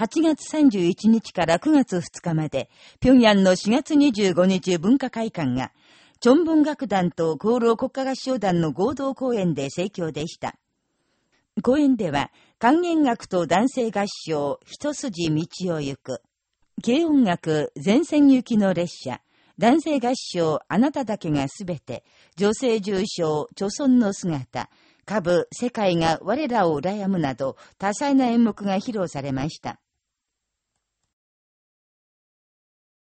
8月31日から9月2日まで、平壌の4月25日文化会館が、チョンボン楽団と厚労国家合唱団の合同公演で盛況でした。公演では、管弦楽と男性合唱、一筋道を行く。軽音楽、前線行きの列車。男性合唱、あなただけがすべて。女性重症、著存の姿。下部、世界が我らを羨むなど、多彩な演目が披露されました。